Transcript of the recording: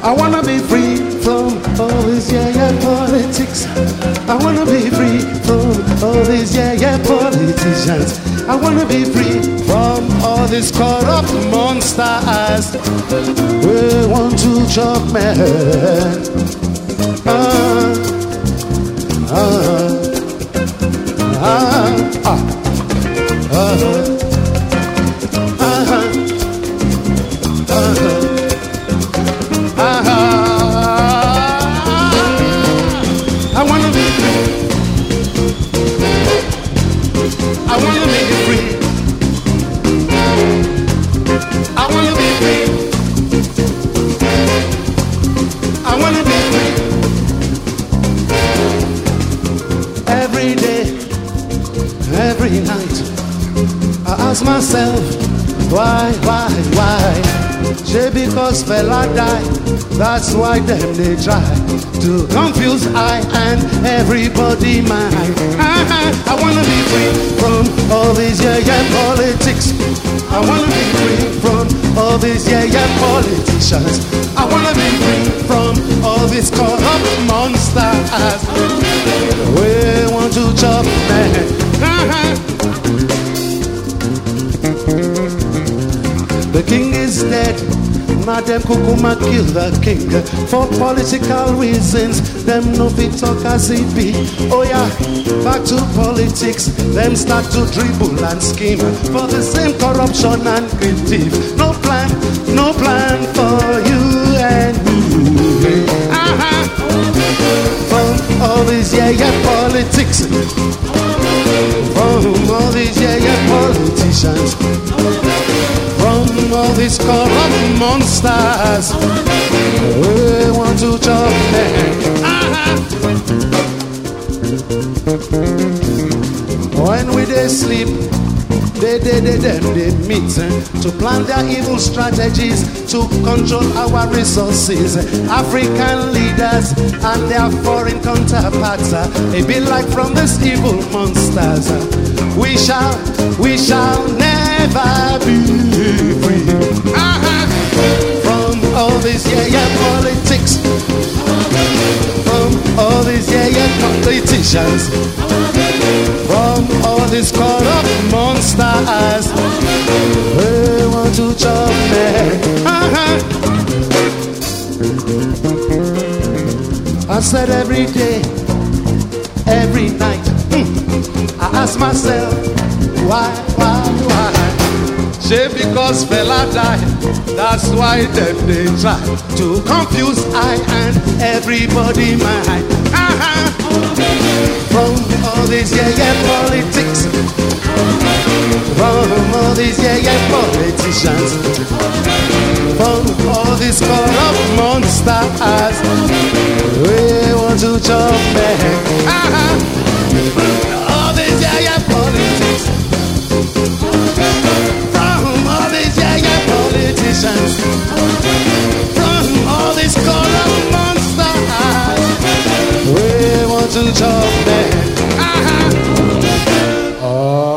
I wanna be free from all this yeah yeah politics. I wanna be free from all these yeah yeah politicians. I wanna be free from all these corrupt monsters. We want to chop man. Ah, ah, ah, myself, why, why, why? Say because Fela die, that's why them they try to confuse I and everybody mind. I wanna be free from all these yeah yeah politics. I wanna be free from all these yeah yeah politicians. I wanna be free from all these king is dead. Madam Kukuma kill the king for political reasons. Them no fit talk as it be. Oh yeah, back to politics. Them start to dribble and scheme for the same corruption and greed. No plan, no plan for you and me. These corrupt monsters. We want to chop them. When we they sleep, they they they them they meet eh, to plan their evil strategies to control our resources. African leaders and their foreign counterparts, eh, they be like from these evil monsters. eh. We shall, we shall never be uh-huh. This yeah yeah politics, from all these yeah yeah politicians, from all these corrupt monsters. We want to chop them. Uh-huh. I said every day, every night. hmm, I ask myself, why, why? Say because Fela die, that's why them they try to confuse I and everybody mind. Uh-huh. From all this yeah yeah politics, from all these yeah yeah politicians, from all these corrupt monsters, we want to chop them. essence of man. Uh-huh. Uh.